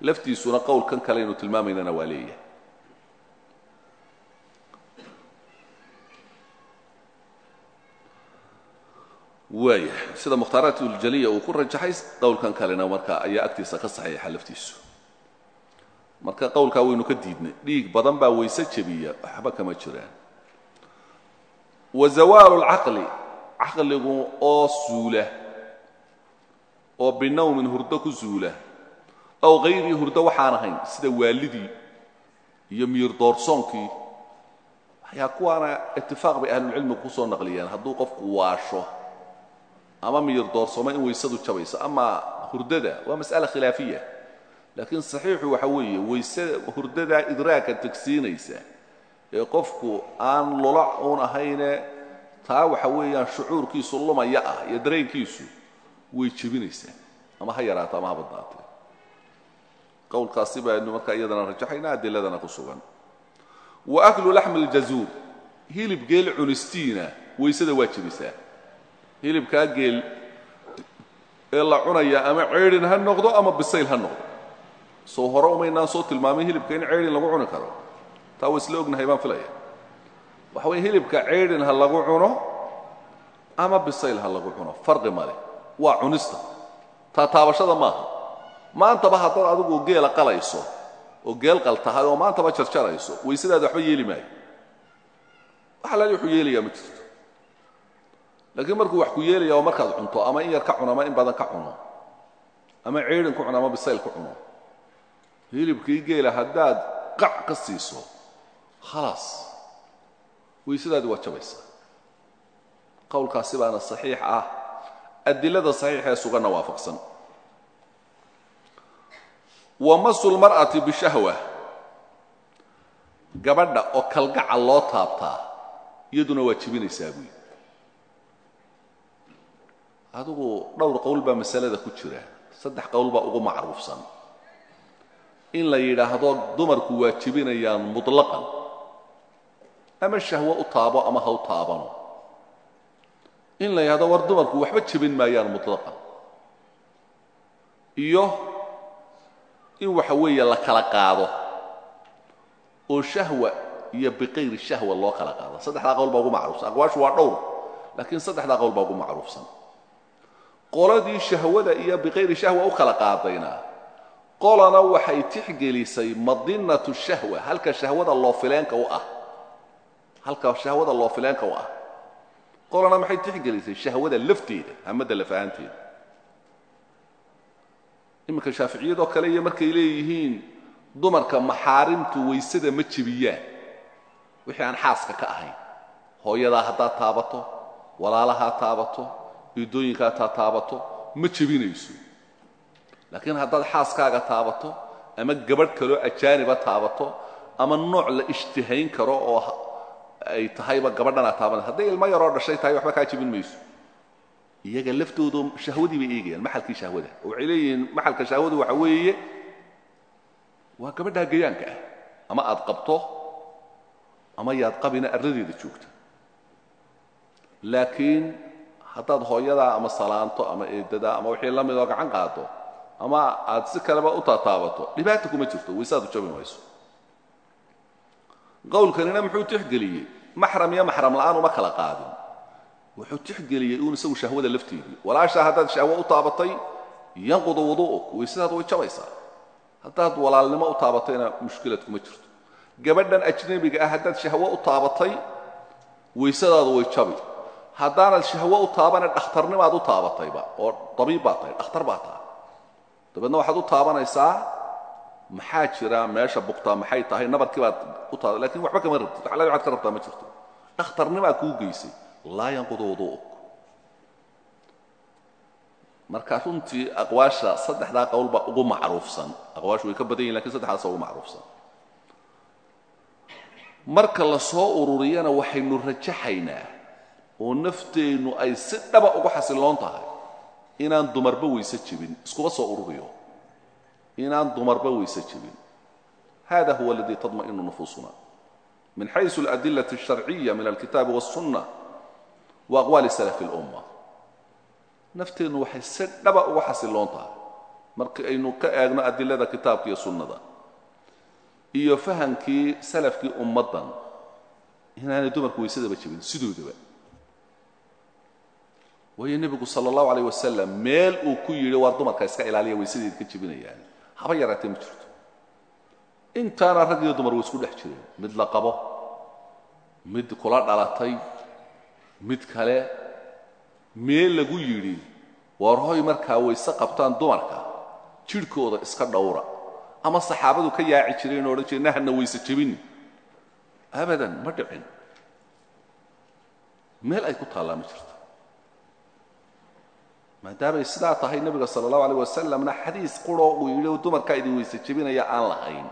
Laftiisuna qowlkan kale aynu tilmaamaynana waa leeyahay waaya sida mukhtaaraat uljaliya uu ku rajaxay qowlkan kalena marka ayaa agtiisa ka saxiixa laftiisu marka qowlkaa waynu ka diidnay dhiig badan baa wayse jebiya waxba kama jiraan. Wa zawaalu lcaqli caqligu oo suula oo binawmin hurdo ku suula aw hayrii hurdo waxaan ahayn sida waalidii iyo miyir doorsoonkii waxyaa kuwaana itifaaq bay ahlulcilmigu ku soo naqliyeen hadduu qofku waasho ama miyir doorsoomo in waysadu jabayso ama hurdada waa mas'ala khilaafiya. Laakiin saxiixu waxa weeye waysada hurdadaa idraaka tegsiinaysa ee qofku aan lula uun ahayne taa waxa weeyaan shucuurkiisu lumaya ah iyo dareenkiisu way jebinaysaa ama ha yaraato ama ha badnaatee qowlkaasi baynu markaa iyadana rajaxayna adiladana ku sugan. Wa aklu laxmi aljazuur hilib geel cunistiina waysada waa jebisaa hilibkaa geel ee la cunaya ama ceydhin ha noqdo ama bisayl ha noqdo. Soo hore umaynaan soo tilmaamin hilibka in ceydhin lagu cuni karo. Taa waa isla ognahay filaya waxa weye hilibka ceydhin ha lagu cuno ama bisayl ha lagu cuno. Farqi male waa cunista. Taa taabashada maaha. Maantaba haddaad adigu geela qalayso oo geel qal tahay oo maantaba jarjarayso waysadaada waxba yeeli maayo. Wax alaali wuxuu yeelayaa ma jirto laakiin markuu wax ku yeelaya oo markaad cunto ama in yar ka cuno ama in badan ka cuno ama ceydhin ku cuno ama bisayl ku cuno hilibkii geela haddaad qac ka siiso khalaas waysadaadi waa jabaysaa. Qowlkaasi baana saxiix ah. Adilada saxiixa ee suganna waafaqsan. Wa lmar'ati bishahwa gabadha oo kalgacal loo taabtaa iyaduna waa jibinaysaa buyi adigu dhowr qowl baa masalada ku jira. Saddex qowl baa ugu macruufsan. In la yidhaahdo dumarku waa jibinayaan mutlaqan. Ama shahwo u taabo ama ha u taabano. In la yidhahdo war dumarku waxba jebin maayaan mutlaqan. Iyo in waxa weeye la kala qaado. Oo shahwa iyo biqayri shahwa loo kala qaado. Saddexdaa qowl baa ugu macruufsan. Aqwaashu waa dhowr laakiin saddexdaa qowl baa ugu macruufsan qoladii shahwada iyo biqayri shahwa u kala qaadayna. Qolana waxay tixgelisay madinatu shahwa halka shahwada loofileenka u ah. Halka shahwada loofileenka u ah. Qolana maxay tixgelisay shahwada lafteeda hamadda lafahanteeda. Iminka shaaficiyadoo kale iyo markay leeyihiin dumarka maxaarimtu waysada ma jebiyaan wixii aan xaaska ka ahayn. Hooyadaa haddaad taabato walaalahaa taabato iidooyinkaa taa taabato ma jebinayso laakiin haddaad xaaskaaga taabato ama gabadh kaloo ajaaniba taabato ama nooc la ishtihayn karo oo ay tahayba gabadhanaa taabanay hadday ilmo yaroo dhashay tahay waxba kaa jebin mayso. Iyaga laftoodu shahwadii bay eegayaan maxalkii shahwada oo waxay leeyihiin maxalka shahwadu waxa weeye waa gabadhaa gayaanka ah. Ama aad qabto ama yaad qabina arradeeda joogta. Laakiin haddaad hooyadaa ama salaanto ama eedadaa ama wixii la midoo gacan qaado ama aad si kaleba u taataabato dhibaata kuma jirto waysaadu jabi mayso. Qowlkanina muxuu tixgeliyey maxram iyo maxram la'aan uma kala qaadin. Wuxuu tixgeliyey uun isagu shahwada lafteedii walaashaa haddaad shahwo u taabatay yanqudu wudu'uk waysadaadu way jabaysaa. Haddaad walaalnimo u taabatayna mushkilad kuma jirto. Gabadhan ajnabiga ah haddaad shahwo u taabatay waysadaadu way jabi haddaanad shahwo u taabane dhakhtarnimaad u taabatayba oo dabiib baad tahay dhakhtar baad tahay. Dabeedna waxaad u taabanaysaa maxaa jira meesha buktaa maxay tahay nabarkii baad u taaba laakiin waxba kama rabtid waxla waxaad ka rabtaa ma jirto. Dhakhtarnimaa kuu geysay laa yanqudu wudu'uk. Marka runtii aqwaasha saddexdaa qowl baa ugu macruufsan aqwaashu way ka badan yihiin laakiin saddexdaasa ugu macruufsan. Marka la ururiyana waxaynu rajaxaynaa oo nafteennu ay si dhaba ugu xasiloon tahay inaan dumarba wayse jebin. Iskuba soo ururiyo. Inaan dumarba wayse jebin. Hada huwa aladii tadma'inu nufuusuna. Min xaysu aladillati alsharciya min alkitaabi wاlsunna wa aqwaali salafi اlumma nafteennu waxay si dhaba ugu xasiloon tahay. Marka aynu ka eegno adilada kitaabka iyo sunnada iyo fahamkii salafkii ummaddan inaanay dumarku waysadaba jebin. Sidoodaba waayo nebigu sala allahu alayh wasalam meel uu ku yidhi waar dumarka iska ilaaliya waysadeeda ka jebinayaan haba yaraatee ma jirto. Intaana rag iyo dumar way isku dhex jireen. Mid la qabo mid kula dhalatay mid kale. Meel lagu yidhi waar hoy markaa wayse qabtaan dumarka jidhkooda iska dhowra ama saxaabadu ka yaaci jireen o odhan jireen nahana wayse jebin abadan ma dhicin. Meel ay ku taallaa ma jirto maadaamay sidaa tahay nebiga sala allahu alayh wasalamna xadiis quroo uu yidhi dumarkaa idin wayse jebinaya aan lahayn.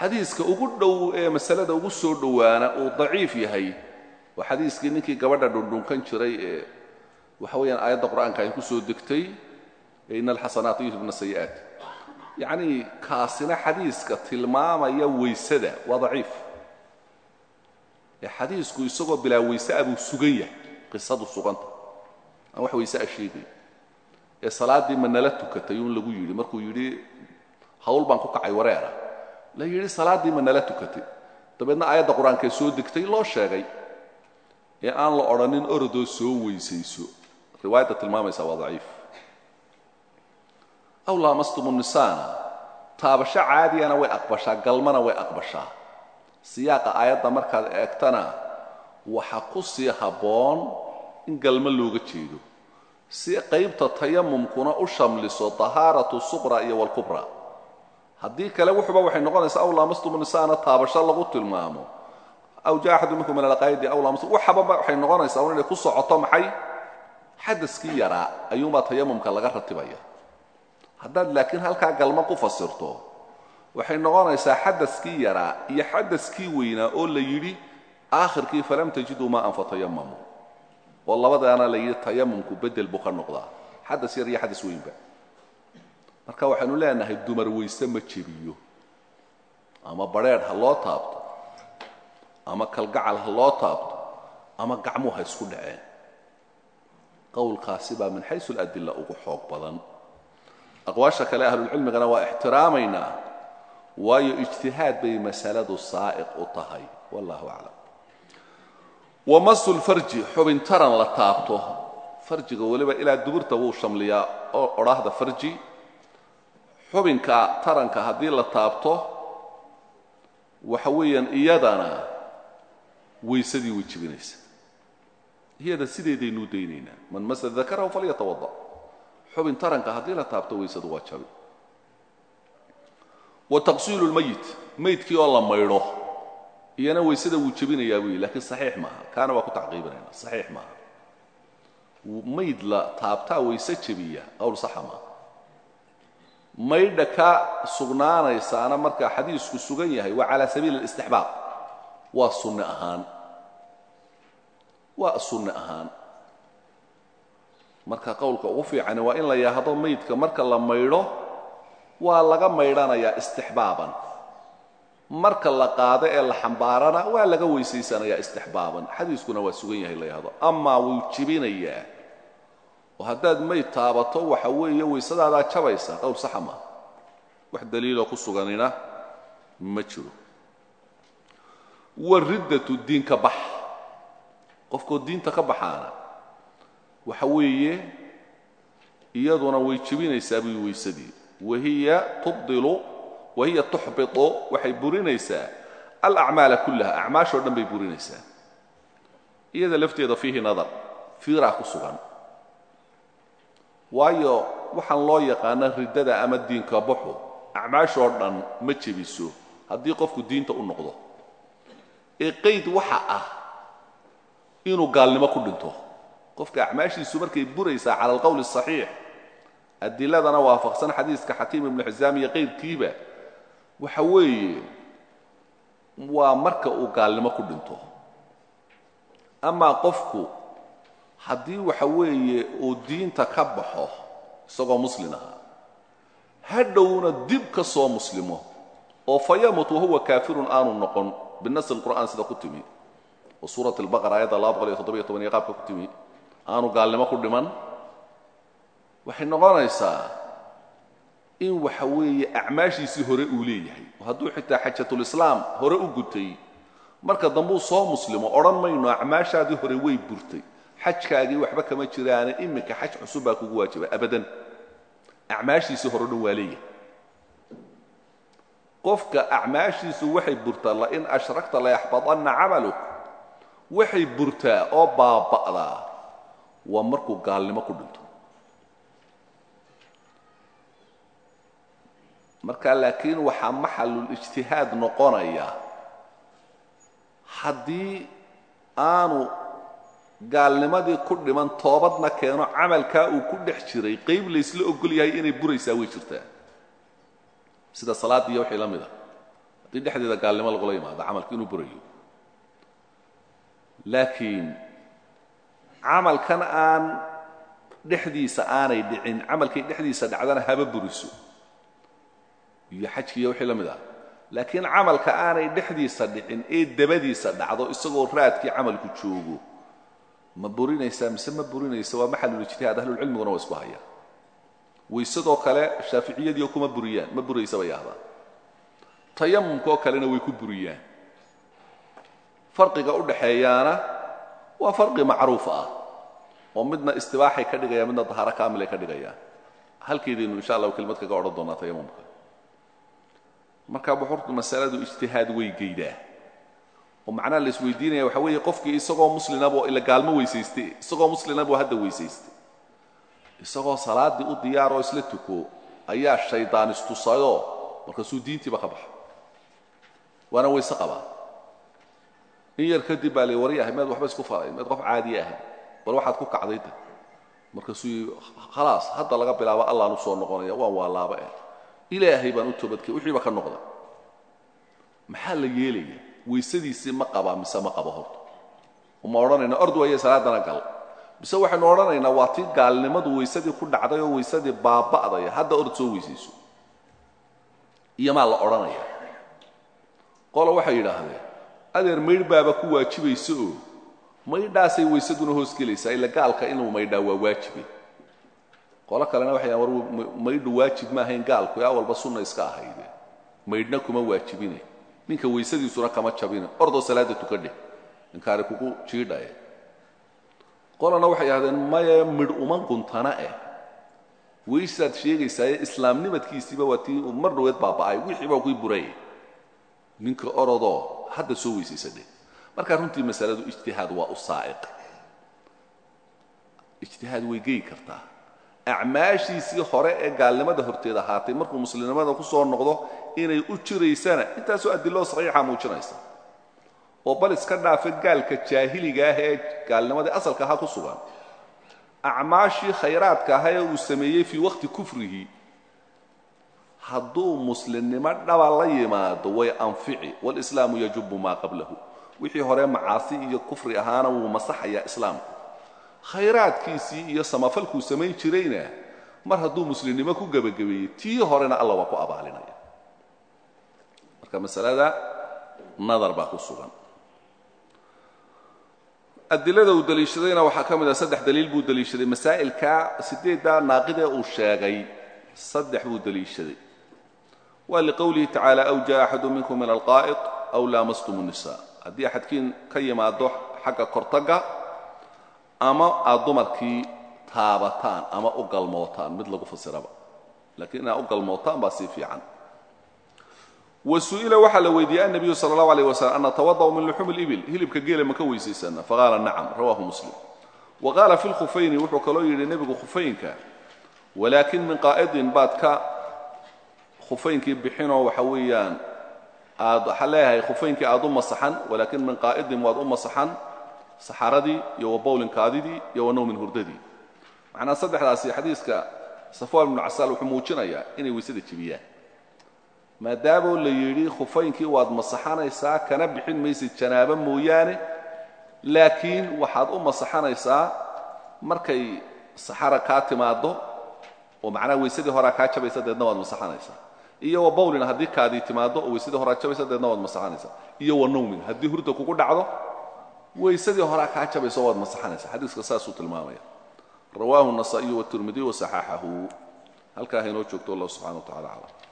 Xadiiska ugu dhow ee masalada ugu soo dhowaana uu daciif yahay waa xadiiskii ninkii gabadha dhundhunkan jiray ee waxa weeyaan aayadda qur'aanka ay ku degtay ee ina alxasanaati yudhibna sayi'aat yacnii kaasina xadiiska tilmaamaya waysada waa daciif. Ee xadiisku isagoo bilaa wayse a buu sugan yahay qisadu suganta aan wax wayse a sheegay. Ee salaaddii ma nala tukatay uun lagu yidhi. Markuu yidhi hawl baan ku kacay wareera. La yidhi salaaddii ma nala tukatay. Dabeedna aayadda qur'aankaee soo degtay loo sheegay. Ee aan la odhanin orodoo soo weysayso. Riwaayadda tilmaamaysaa waa daciif. Aw laamastumu nisaana. Taabasho caadiyana way aqbashaa galmana way aqbashaa. Siyaaqa aayadda markaad eegtana waxa ku sii habboon in galmo looga jeedo. Si qaybta tayamumkuna u shamliso tahaaratu suqra iyo walkubra haddii kale wuxuba waxay noqonaysaa aw laamastumu nisaana taabasho lagu tilmaamo. Aw jaa min alqaaydi aw laamastu waxababa waxay noqonaysaa inay ku socoto maxay? Xadaskii yaraa ayuunbaa tayamumka laga ratibaya. Haddaad laakiin halkaa galmo ku fasirto waxay noqonaysaa xadaskii yaraa iyo xadaskii weynaa oo la yidhi aakhirkii falam tajiduu maaan fatayamamu oo labadaana la yidhi tayamumku bedel buu ka noqdaa. Xadas yar iyo xadas weynba. Marka waxaynu leenahay dumar weyse ma jebiyo. Ama badrheedh ha loo taabto. Ama kalgacal ha loo taabto. Ama gacmuhu ha isku dhaceen. Qowlkaasi baa min xaysu aladilla ugu xoog badan. Aqwaasha kale ahlulcilmigana waa ixtiraamaynaa waayo ijtihaad bay masaladu saa'iq u tahay. Wallahu aclam wamasu lfarji xubin taran la taabto. Farjiga weliba ilaa duburta wuu shamliyaa oo odhaahda farji. Xubinka taranka haddii la taabto waxa weeyaan iyadana waysadii way jibinaysa iyada sideedaynuu daynaynaa man masa dakarahu falyatawada xubin taranka haddii la taabto waysadu waa jabi. Wa taqsiilu maydkii oo la maydho iyana waysada wuu jebinayaa buu yidhi lakiin saxiix maaha. Kaana waa ku tacqiibinayna saxiix maaha. Mayd la taabtaa wayse jebiya qowl saxa maaha. Maydha ka sugnaanaysaana markaa xadiisku sugan yahay waa calaa sabiili alistixbaab. Waa sunne ahaan. Waa sunne ahaan. Marka qowlka ugu fiicani waa in la yahdo maydka marka la maydho waa laga maydhanayaa istixbaaban marka la qaado ee la xambaarana waa laga weysaysanayaa istixbaaban. Xadiiskuna waa sugan yahay la yahdo. Amaa wuu jibinayaa. Oo haddaad mayd taabato waxa weeye waysadaadaa jabaysa. Qowl saxa maaha wax daliiloo ku suganina ma jiro. Wariddatu diinka bax. Qofkoo diinta ka baxaana waxa weeye iyaduna way jebinaysaa buy weysadii wahiya tubdilu wahiya tuxbitu waxay burinaysaa alacmaala kullaha. Acmaashoo dhan bay burinaysaa. Iyada lafteeda fiihi nadar fiiraa ku sugan. Waayo waxaan loo yaqaana riddada ama diinka baxu acmaashoo dhan ma jebiso haddii qofku diinta u noqdo. Ee qayd waxa ah inuu gaalnimo ku dhinto. Qofka acmaashiisu markay buraysaa cala alqowli asaxiix adiladana waafaqsan xadiiska xakiim ibnu xisaam iyo qayrkiiba waxa weeye waa marka uu gaalnimo ku dhinto. Amaa qofku haddii waxa weeye uu diinta ka baxo isagoo muslin ahaa hadhowna dib ka soo muslimo oo fa yamut wahuwa kaafirun aanu noqon binasi lqur'aan sida ku timi. Oo suurat albaqara aayadda laba boqol iyo toddobiyo toban iyo qaabka ku timi. Aanu gaalnimo ku dhiman. Waxay noqonaysaa in waxa weeye acmaashiisii hore uu leeyahay. Hadduu xitaa xajatulislaam hore u gutay marka dambuu soo muslimo odhan mayno acmaashaadii hore way burtay. Xajkaagii waxba kama jiraane iminka xaj cusub baa kugu waajiba abadan. Acmaashiisii hore o dhan waa leeyahay. Qofka acmaashiisu waxay burtaa lain ashragta layaxbadanna camaluk. Waxay burtaa oo baaba'daa waa markuu gaalnimo ku dhinto marka laakiin waxaa maxalulijtihaad noqonaya haddii aanu gaalnimadii ku dhiman toobadna keeno camalkaa uu ku dhex jiray qayb laysla ogol yahay inay buraysaa way jirtaa sida salaadiiyo wixii la mida haddii dhexdeeda gaalnimo lagula yimaado camalku inuu burayo. Laakiin camalkan aan dhexdiisa aanay dhicin camalkay dhexdiisa dhacdana haba buriso iyo xajkiiyo wixii la ah. Laakiin camalka aanay dhexdiisa dhicin ee dabadiisa dhacdo isagoo raadkii camalku joogo ma burinaysaa mise ma burinaysa waa maxalulijtihaad ahlulcilmiguna waa isku haya. Waysadoo kale shaaficiyadiio kuma buriyaan ma buraysa bay ahdaan tayamumkaoo kalena way ku buriyaan. Farqiga u dhaxeeyaana waa farqi macruuf ah oo midna istibaaxay ka dhigayaan midna dahaaro kaamilay ka dhigayaan. Halkeedaynu insha allahu kelmad kaga odhan doonaa tayamumka marka buxurtu masaladu ijtihaad way geydaa oo macnaha la isweydiinaya waxa weeye qofkii isagoo muslinaboo ila gaalmo weysaystay isagoo muslinaboo hadda weysaystay. Isagoo salaaddii u diyaaroo isla tuko ayaa shaydaan istusayoo markaasuu diintiiba ka baxa. Waana weyse qabaa in yar kadib baa la waryahay meed waxba isku falay meed qof caadiya ahay bal waxaad ku kacday de markaasuu khalaas hadda laga bilaabo allaan u soo noqonaya waan waa laaba eh ilaahay baan u toobadkey wixiiba ka noqda. Maxaa la yeelaya? Weysadiisii ma qabaa mise ma qabo horta. Uma odhanayna ord waaye salaadana gal. Mise waxaynu odhanaynaa waa tii gaalnimadu weysadii ku dhacday oo weysadii baaba'daya hadda ord soo weysayso. Iyo maa la odhanaya. Qolo waxay yidhaahdeen adeer maydh baaba ku waajibaysa oo? Maydhaasay weysaduna hoos gelaysaa. Ila gaalka inuu maydhaa waa waajibe qolo kalena waxay war maydhu waajib ma ahayn gaalku. Yaa walba sunna iska ahayde maydhna kuma waajibine. Ninka weysadiisuna kama jabine. Ordoo salaada tukadheh ninkaari kugu jiidhaye. Qolana waxay ahdeen maya midh uma guntana eh. Weysaad sheegaysaaye islaamnimadkiisiiba waa tii mar dhaweed baaba'ay. Wixii baa kuy buray. Ninka orodoo hadda soo weysaysadheh markaa runtii masaladu ijtihaad waa u ijtihaad way geyi kartaa acmaashiisii hore ee gaalnimada horteed ahaatay markuu muslimnimada ku soo noqdo inay u jiraysana intaasoo adiloo saxiixa muujinaysa. oo bal iska dhaafa gaalka jaahiliga ah ee gaalnimadii asalka ahaa ku sugan. acmaashii khayraadka ahaa ee uu sameeyey fii waqti kufrihi hadduu muslimnimo dhaba la yimaado way anfici walislaamu yajubu maa qablahu. wixii hore macaasi iyo kufri ahaana wuu masaxayaa islaamku khayraadkiisii iyo samafalkuu samayn jirayna mar hadduu muslimnimo ku gebagabeeyey tii horena alla waa ku abaalinaya. Marka masalada nadar baa ku sugan. Adilada uu deliishadayna waxaa ka mid a saddex daliil buu deliishaday masaa'ilka sideeddaa naaqidee uu sheegay saddex buu deliishaday waa liqowlihi tacaala aw jaa axadu minkum min alqaa'id aw laamastum الnisa haddii axadkiin ka yimaado xagga kortagga ama aad dumarkii taabataan ama u galmootaan mid lagu fasiraba. Lakiin inaad u galmootaan baa sii fiican. Wa su'ila waxaa la weydiiyey annabiyu sala allahu alayh wasalam an natawada'u min luxuumi libil hilibka geela ma ka weysaysana faqaala nacam rawahu muslim. Wa qaala fi lkhufayni wuxuu kaloo yidhi nebigu khufayinka walaakin min qaa'idin baad ka khufaynkii waxa weeyaan aad waxaa leeyahay aad u masaxan walaakin min qaa'idin waad u masaxan saxaradii iyo wa bowlinkaadidii iyo wa nawmin hurdadii. Macnaa saddexdaasi xadiiska safwaan ibnu casaal wuxuu muujinayaa inay weysada jebiyaan. Maadaamoo la yidhi khufaynkii waad masaxanaysaa kana bixin maysid janaabo mooyaane laakiin waxaad u masaxanaysaa markay saxara kaa timaaddo oo macnaha weysadii horaa kaa jabaysa deedna waad masaxanaysaa. Iyo wa bawlin haddii kaadii timaado oo weysadii horaa jabaysa deedna waad masaxanaysaa. Iyo wa nawmin haddii hurda kugu dhacdo weysadii horaa kaa jabayso waad masaxanaysaa xadiiska saasuu tilmaamaya rawaahu النasaa'iyu wالtirmidiy wasaxaxahu halkaa haynoo joogto allah subxana wa tacala aclam